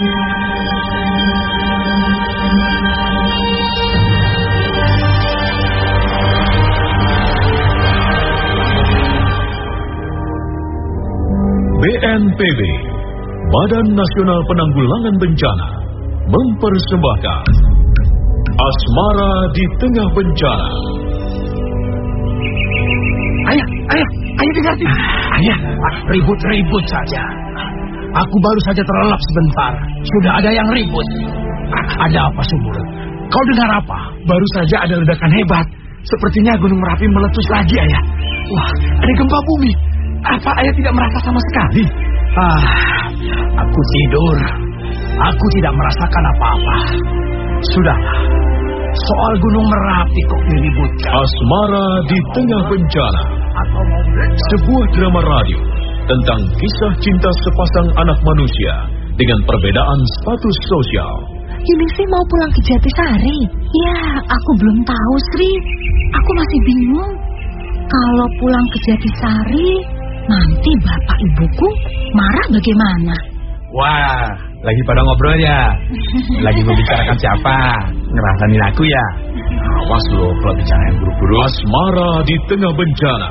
BNPB, Badan Nasional Penanggulangan Bencana, mempersembahkan Asmara di Tengah Bencana. Ayah, ayah, ayah dengar sih. Ayah, ribut-ribut saja. Aku baru saja terlelap sebentar. Sudah ada yang ribut. Ada apa, Sumur? Kau dengar apa? Baru saja ada ledakan hebat. Sepertinya Gunung Merapi meletus lagi, ayah. Wah, ada gempa bumi. Apa ayah tidak merasa sama sekali? Ah, aku tidur. Aku tidak merasakan apa-apa. Sudahlah. Soal Gunung Merapi kok diributkan. Asmara di Tengah Bencana. Sebuah drama radio tentang kisah cinta sepasang anak manusia dengan perbedaan status sosial. Yulisi mau pulang ke Jatisari. Ya, aku belum tahu, Sri. Aku masih bingung. Kalau pulang ke Jatisari, nanti bapak ibuku marah bagaimana? Wah, lagi pada ngobrol ya? Lagi membicarakan siapa? Ngerasain aku ya? Awas loh kalau bicara yang buru-buru. Asmara di Tengah Bencana.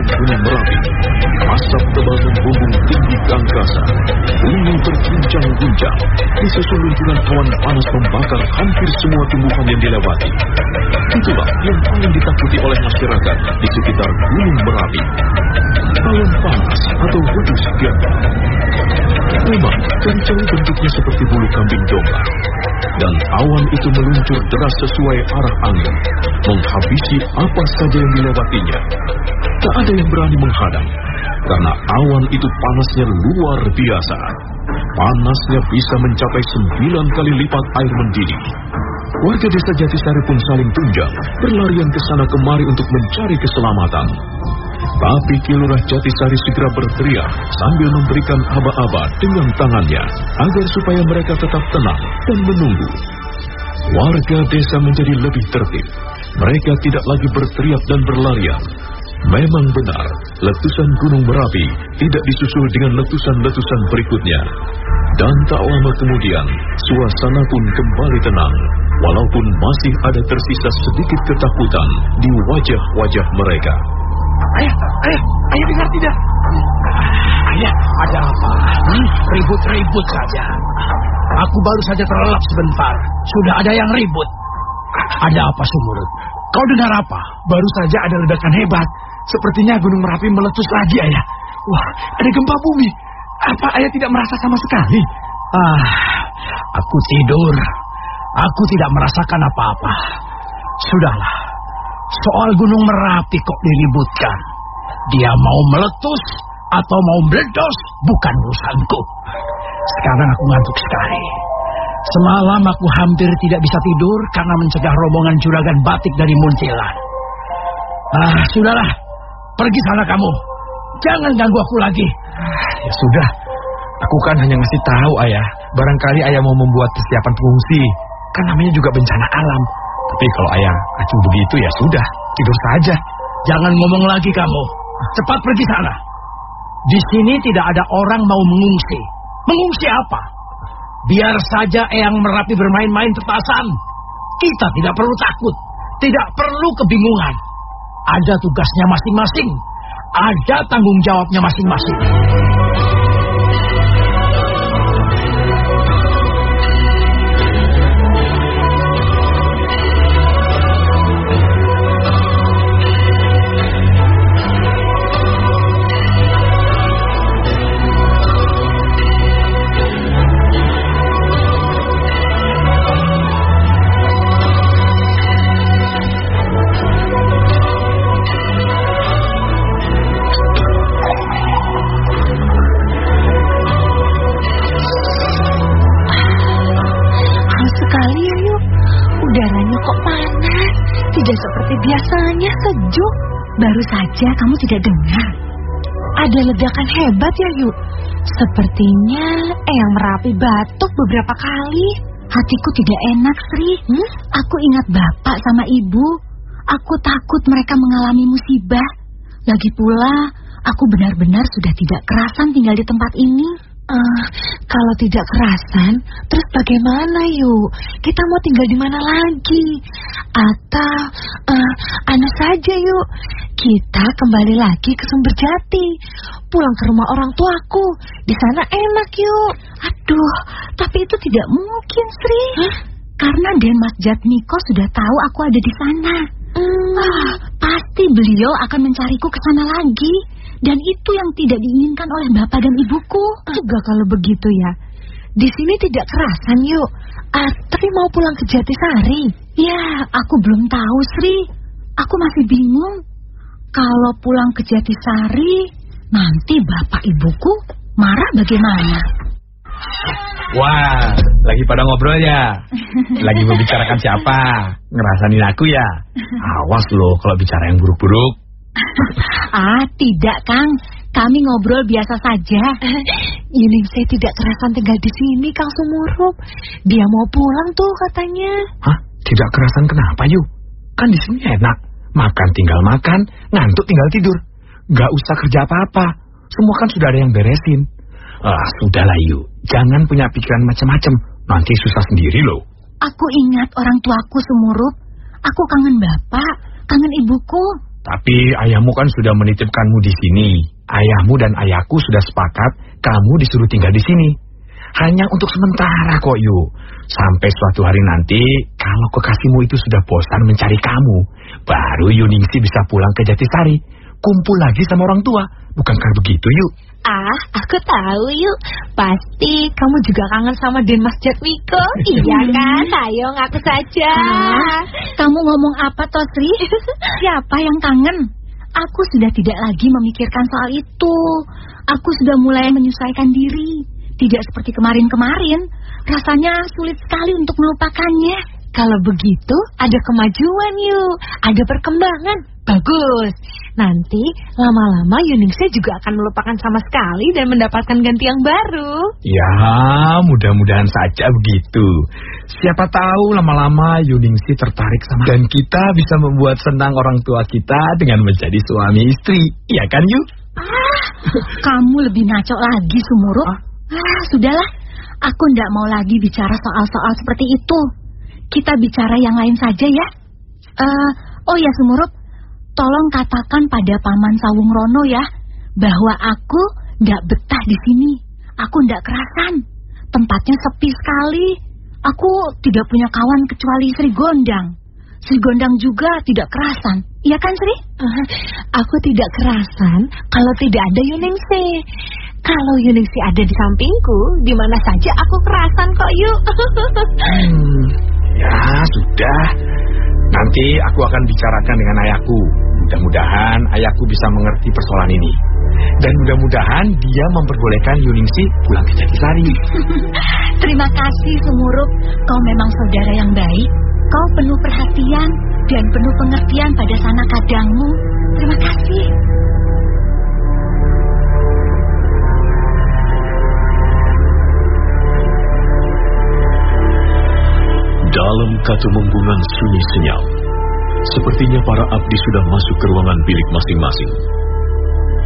Kepundan Gunung Merapi. Asap tebal membumbung tinggi ke angkasa. Gunung terguncang-guncang. Disusul luncuran awan panas membakar hampir semua tumbuhan yang dilewati. Itulah yang paling ditakuti oleh masyarakat di sekitar Gunung Merapi. Awan panas atau wedus. Memang jauh bentuknya seperti bulu kambing domba. Dan awan itu meluncur deras sesuai arah angin, menghabisi apa saja yang dilewatinya. Tak ada yang berani menghadang, karena awan itu panasnya luar biasa. Panasnya bisa mencapai sembilan kali lipat air mendidih. Warga desa Jatisari pun saling tunjang, berlarian ke sana kemari untuk mencari keselamatan. Tapi Kilurah Jatisari segera berteriak sambil memberikan aba-aba dengan tangannya agar supaya mereka tetap tenang dan menunggu. Warga desa menjadi lebih tertib. Mereka tidak lagi berteriak dan berlarian. Memang benar, letusan Gunung Merapi tidak disusul dengan letusan-letusan berikutnya. Dan tak lama kemudian, suasana pun kembali tenang, walaupun masih ada tersisa sedikit ketakutan di wajah-wajah mereka. Ayah, ayah, ayah dengar tidak? Ayah, ada apa? Hmm? Ribut-ribut saja. Aku baru saja terlelap sebentar. Sudah ada yang ribut. Ada apa, Sumurut? Kau dengar apa? Baru saja ada ledakan hebat. Sepertinya Gunung Merapi meletus lagi, Ayah. Wah, ada gempa bumi. Apa Ayah tidak merasa sama sekali? Ah, aku tidur. Aku tidak merasakan apa-apa. Sudahlah. Soal Gunung Merapi kok diributkan. Dia mau meletus atau mau meledos bukan urusanku. Sekarang aku ngantuk sekali. Semalam aku hampir tidak bisa tidur karena mencegah rombongan juragan batik dari Muntilan. Ah, sudahlah. Pergi sana kamu. Jangan ganggu aku lagi. Ah, ya sudah. Aku kan hanya ngasih tahu ayah. Barangkali ayah mau membuat persiapan pengungsi. Kan namanya juga bencana alam. Tapi kalau ayah acuh begitu ya sudah. Tidur saja. Jangan ngomong lagi kamu. Cepat pergi sana. Di sini tidak ada orang mau mengungsi. Mengungsi apa? Biar saja Eyang Merapi bermain-main petasan. Kita tidak perlu takut. Tidak perlu kebingungan. Ada tugasnya masing-masing. Ada tanggung jawabnya masing-masing. Tidak seperti biasanya sejuk. Baru saja kamu tidak dengar. Ada ledakan hebat ya, yuk. Sepertinya Eyang Merapi batuk beberapa kali. Hatiku tidak enak, Sri. Hmm? Aku ingat bapak sama ibu. Aku takut mereka mengalami musibah. Lagi pula, aku benar-benar sudah tidak kerasan tinggal di tempat ini. Eh, kalau tidak kerasan, terus bagaimana yuk? Kita mau tinggal di mana lagi? Atau, eh, aneh saja yuk. Kita kembali lagi ke Sumber Jati. Pulang ke rumah orang tuaku. Di sana enak yuk. Aduh, tapi itu tidak mungkin, Sri. Karena Den Mas Jatmiko sudah tahu aku ada di sana. Ah, pasti beliau akan mencariku ke sana lagi. Dan itu yang tidak diinginkan oleh bapak dan ibuku. Juga kalau begitu ya. Di sini tidak kerasan yuk. Atri mau pulang ke Jatisari. Ya, aku belum tahu Sri. Aku masih bingung. Kalau pulang ke Jatisari, nanti bapak ibuku marah bagaimana? Wah, lagi pada ngobrol ya? Lagi membicarakan siapa? Ngerasain aku ya? Awas loh kalau bicara yang buruk-buruk. Ah, tidak, Kang. Kami ngobrol biasa saja. Yuning saya tidak kerasan tinggal di sini, Kang Sumurup. Dia mau pulang tuh katanya. Hah? Tidak kerasan kenapa yuk? Kan di sini enak. Makan tinggal makan, ngantuk tinggal tidur. Gak usah kerja apa-apa. Semua kan sudah ada yang beresin. Ah, sudahlah yuk. Jangan punya pikiran macam-macam. Nanti susah sendiri loh. Aku ingat orang tuaku Sumurup. Aku kangen bapak, kangen ibuku. Tapi ayahmu kan sudah menitipkanmu di sini. Ayahmu dan ayahku sudah sepakat kamu disuruh tinggal di sini. Hanya untuk sementara kok, Yu. Sampai suatu hari nanti, kalau kekasihmu itu sudah bosan mencari kamu, baru Yuningsi bisa pulang ke Jatisari. Kumpul lagi sama orang tua. Bukankah begitu, Yu? Ah, aku tahu yuk. Pasti kamu juga kangen sama Den Mas Jatmiko. iya kan? Ayo ngaku saja. kamu ngomong apa, Tosri? Siapa yang kangen? Aku sudah tidak lagi memikirkan soal itu. Aku sudah mulai menyesuaikan diri. Tidak seperti kemarin-kemarin. Rasanya sulit sekali untuk melupakannya. Kalau begitu, ada kemajuan yuk. Ada perkembangan. Bagus. Nanti lama-lama Yuningsih juga akan melupakan sama sekali dan mendapatkan ganti yang baru. Ya, mudah-mudahan saja begitu. Siapa tahu lama-lama Yuningsi tertarik sama dan kita bisa membuat senang orang tua kita dengan menjadi suami istri. Iya kan, Yu? Ah, kamu lebih ngaco lagi, Sumurup. Ah? Ah, sudahlah. Aku tidak mau lagi bicara soal-soal seperti itu. Kita bicara yang lain saja ya. Eh, oh ya, Sumurup. Tolong katakan pada Paman Sawung Rono ya, bahwa aku tidak betah di sini. Aku tidak kerasan. Tempatnya sepi sekali. Aku tidak punya kawan kecuali Sri Gondang. Sri Gondang juga tidak kerasan. Iya kan Sri? Uh, aku tidak kerasan kalau tidak ada Yuningsi. Kalau Yuningsi ada di sampingku, di mana saja aku kerasan kok yuk. hmm, ya sudah. Nanti aku akan bicarakan dengan ayahku. Mudah-mudahan ayahku bisa mengerti persoalan ini. Dan mudah-mudahan dia memperbolehkan Yuningsi pulang ke Jatisari. Terima kasih Sumurup, kau memang saudara yang baik. Kau penuh perhatian dan penuh pengertian pada sana kadangmu. Terima kasih. Dalam kata membungan sunyi senyap, sepertinya para abdi sudah masuk ke ruangan bilik masing-masing.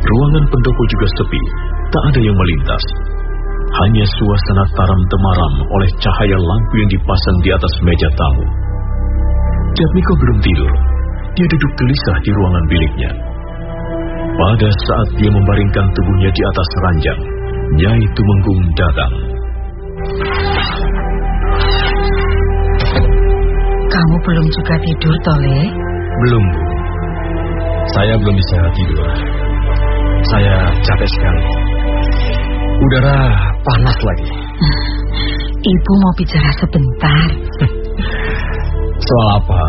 Ruangan pendopo juga sepi, tak ada yang melintas. Hanya suasana taram temaram oleh cahaya lampu yang dipasang di atas meja tamu. Jatmiko belum tidur. Dia duduk gelisah di ruangan biliknya. Pada saat dia membaringkan tubuhnya di atas ranjang, Nyai Tumenggung datang. Juga tidur, Tole? Belum, Bu. Saya belum bisa tidur. Saya capek sekali. Udara panas lagi. Ibu mau bicara sebentar. Soal apa?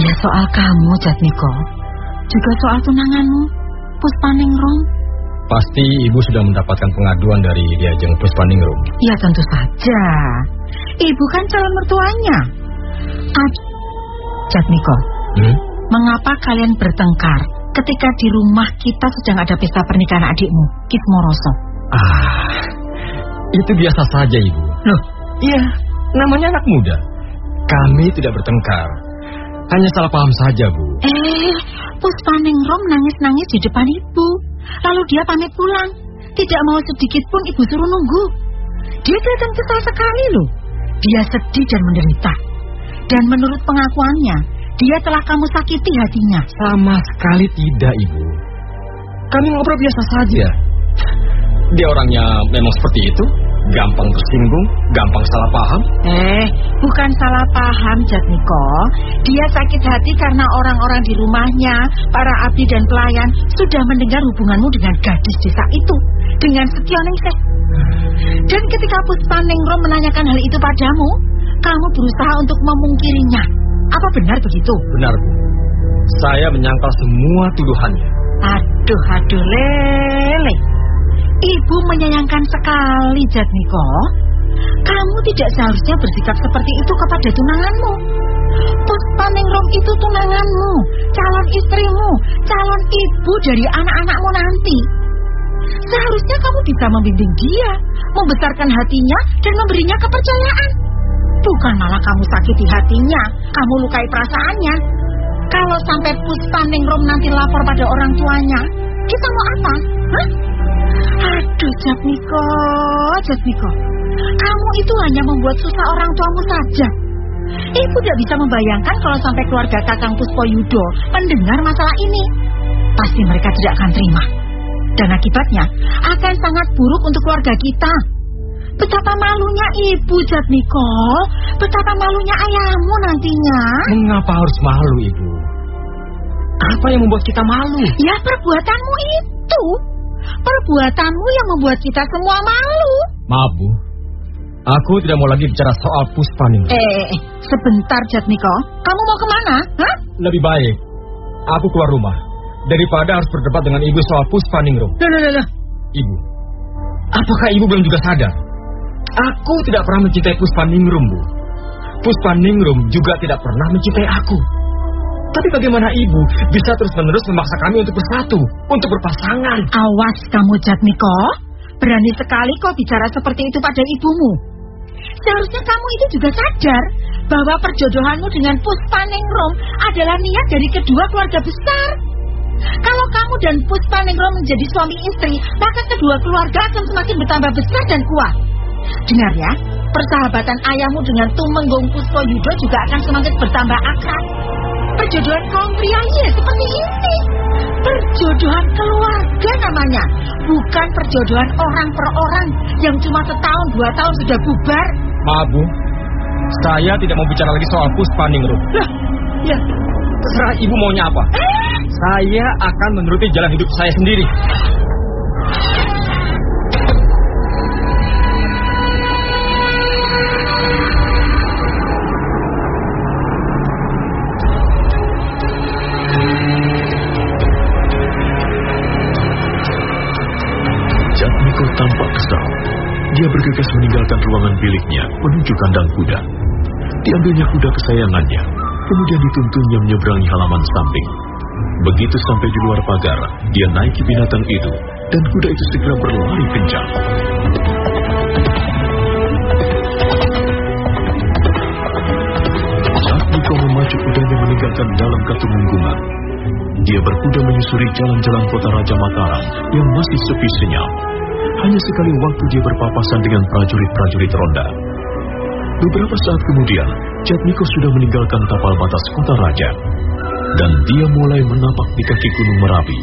Ya soal kamu, Jatmiko. Juga soal tunanganmu, Puspaningrum. Pasti ibu sudah mendapatkan pengaduan dari Diajeng Puspaningrum. Ya tentu saja. Ibu kan calon mertuanya. Ad Jatmiko, hmm? mengapa kalian bertengkar ketika di rumah kita sedang ada pesta pernikahan adikmu, Kismoroso? Ah, itu biasa saja, Ibu. Loh? Iya, namanya anak muda. Kami tidak bertengkar. Hanya salah paham saja, Bu. Eh, Puspaningrum nangis-nangis di depan ibu. Lalu dia pamit pulang. Tidak mau sedikit pun ibu suruh nunggu. Dia kelihatan kesal sekali loh. Dia sedih dan menderita. Dan menurut pengakuannya, dia telah kamu sakiti hatinya. Sama sekali tidak, Ibu. Kami ngobrol biasa saja. Dia orangnya memang seperti itu. Gampang tersinggung, gampang salah paham. Eh, bukan salah paham, Jatmiko. Dia sakit hati karena orang-orang di rumahnya, para abdi dan pelayan, sudah mendengar hubunganmu dengan gadis desa itu, dengan Setionengsek. Dan ketika Puspanengro menanyakan hal itu padamu, kamu berusaha untuk memungkirinya. Apa benar begitu? Benar, Bu. Saya menyangkal semua tuduhannya. Aduh, aduh, lele. Ibu menyayangkan sekali, Jatmiko. Kamu tidak seharusnya bersikap seperti itu kepada tunanganmu. Puspaningrum itu tunanganmu, calon istrimu, calon ibu dari anak-anakmu nanti. Seharusnya kamu bisa membimbing dia, membesarkan hatinya, dan memberinya kepercayaan. Bukan malah kamu sakiti hatinya, kamu lukai perasaannya. Kalau sampai Puspaningrum nanti lapor pada orang tuanya, kita mau apa? Hah? Aduh, Jatmiko, Jatmiko. Kamu itu hanya membuat susah orang tuamu saja. Ibu tidak bisa membayangkan kalau sampai keluarga Kakang Puspo Yudo mendengar masalah ini. Pasti mereka tidak akan terima. Dan akibatnya akan sangat buruk untuk keluarga kita. Betapa malunya ibu, Jatmiko. Betapa malunya ayahmu nantinya. Mengapa harus malu, Ibu? Apa yang membuat kita malu? Ya perbuatanmu itu. Perbuatanmu yang membuat kita semua malu. Maaf, Bu. Aku tidak mau lagi bicara soal Puspaning. Eh, eh, eh, sebentar, Jatmiko. Kamu mau ke mana? Hah? Lebih baik aku keluar rumah daripada harus berdebat dengan ibu soal Puspaningrum. Loh, loh, loh, loh. Ibu, apakah ibu belum juga sadar? Aku tidak pernah mencintai Puspaningrum, Bu. Puspaningrum juga tidak pernah mencintai aku. Tapi bagaimana ibu bisa terus-menerus memaksa kami untuk bersatu, untuk berpasangan? Awas kamu, Jatmiko. Berani sekali kau bicara seperti itu pada ibumu. Seharusnya kamu itu juga sadar bahwa perjodohanmu dengan Puspaningrum adalah niat dari kedua keluarga besar. Kalau kamu dan Puspaningrum menjadi suami istri, maka kedua keluarga akan semakin bertambah besar dan kuat. Dengar ya, persahabatan ayahmu dengan Tumenggung Puspo Yudo juga akan semakin bertambah akrab. Perjodohan kaum pria ya seperti ini. Perjodohan keluarga namanya, bukan perjodohan orang per orang yang cuma setahun dua tahun sudah bubar. Maaf, Bu. Saya tidak mau bicara lagi soal Puspaningrum. Lah, Ya, terserah ibu maunya apa. eh, Saya akan menuruti jalan hidup saya sendiri. Dia bergegas meninggalkan ruangan biliknya menuju kandang kuda. Diambilnya kuda kesayangannya, kemudian dituntunnya menyeberangi halaman samping. Begitu sampai di luar pagar, dia naiki binatang itu, dan kuda itu segera berlari kencang. Jatmiko memacu kudanya meninggalkan dalam katumunggungan. Dia berkuda menyusuri jalan-jalan kota Raja Mataram yang masih sepi senyap. Hanya sekali waktu dia berpapasan dengan prajurit-prajurit ronda. Beberapa saat kemudian, Jatmiko sudah meninggalkan tapal batas kota raja. Dan dia mulai menapak di kaki gunung Merapi.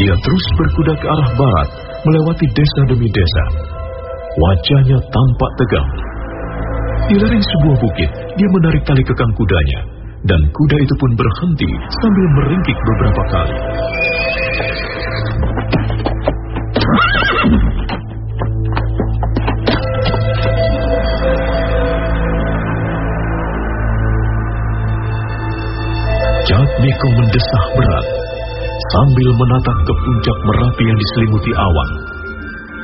Dia terus berkuda ke arah barat, melewati desa demi desa. Wajahnya tampak tegang. Di lereng sebuah bukit, dia menarik tali kekang kudanya. Dan kuda itu pun berhenti sambil meringkik beberapa kali. Jatmiko mendesah berat sambil menatap ke puncak Merapi yang diselimuti awan.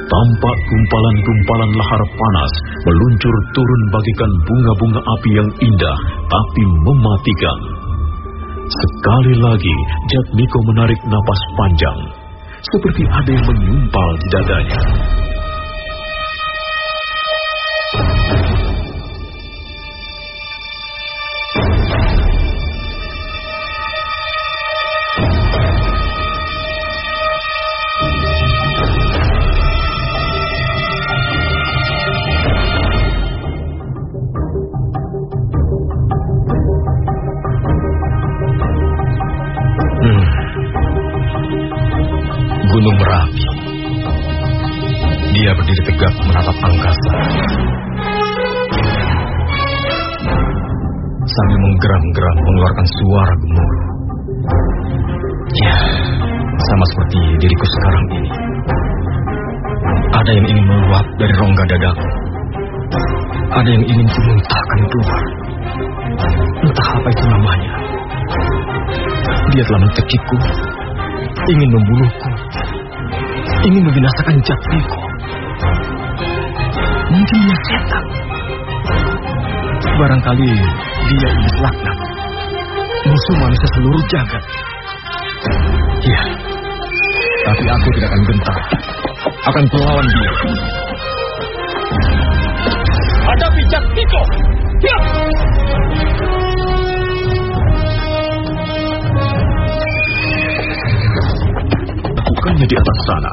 Tampak gumpalan-gumpalan lahar panas meluncur turun bagikan bunga-bunga api yang indah tapi mematikan. Sekali lagi Jatmiko menarik napas panjang, seperti ada yang menyumpal di dadanya. Menggeram-geram mengeluarkan suara gemuruh. Ya, sama seperti diriku sekarang ini. Ada yang ingin meluap dari rongga dadaku. Ada yang ingin kumuntahkan keluar. Entah apa itu namanya. Dia telah mencekikku, ingin membunuhku, ingin membinasakan Jatmiko. Mungkin dia setan. Barangkali dia iblis laknat, musuh manusia seluruh jagat. Ya, tapi aku tidak akan gentar, akan melawan dia. Hadapi Jatmiko! Ya! Lakukannya di atas sana.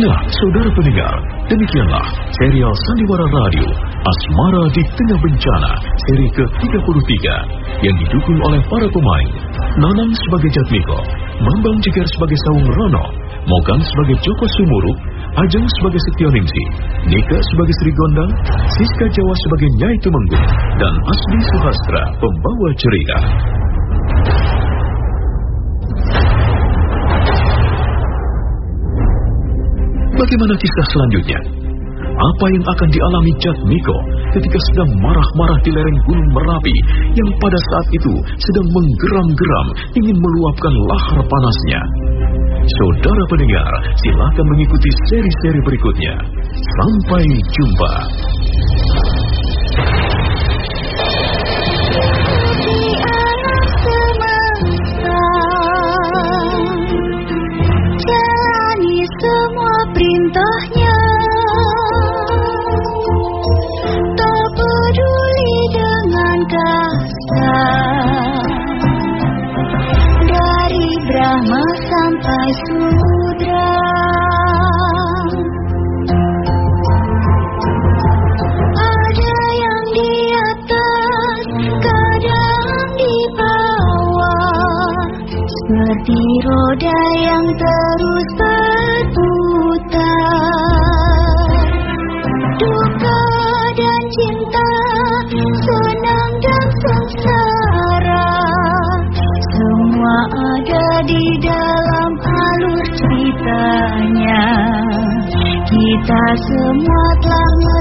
Nah, saudara pendengar, demikianlah serial Sandiwara Radio Asmara di Tengah Bencana seri ke-33 yang didukung oleh para pemain Nanang sebagai Jatmiko, Bambang Jeger sebagai Saung Rono, Mogan sebagai Joko Sumuruk, Ajeng sebagai Setioningsi, Nika sebagai Sri Gondang, Siska Jawa sebagai Nyai Tumenggung, dan Asli Suhastra pembawa cerita. Bagaimana kisah selanjutnya? Apa yang akan dialami Jatmiko ketika sedang marah-marah di lereng Gunung Merapi yang pada saat itu sedang menggeram-geram ingin meluapkan lahar panasnya? Saudara pendengar, silakan mengikuti seri-seri berikutnya. Sampai jumpa. Cinta, senang dan sengsara. Semua ada di dalam alur ceritanya. Kita semua telah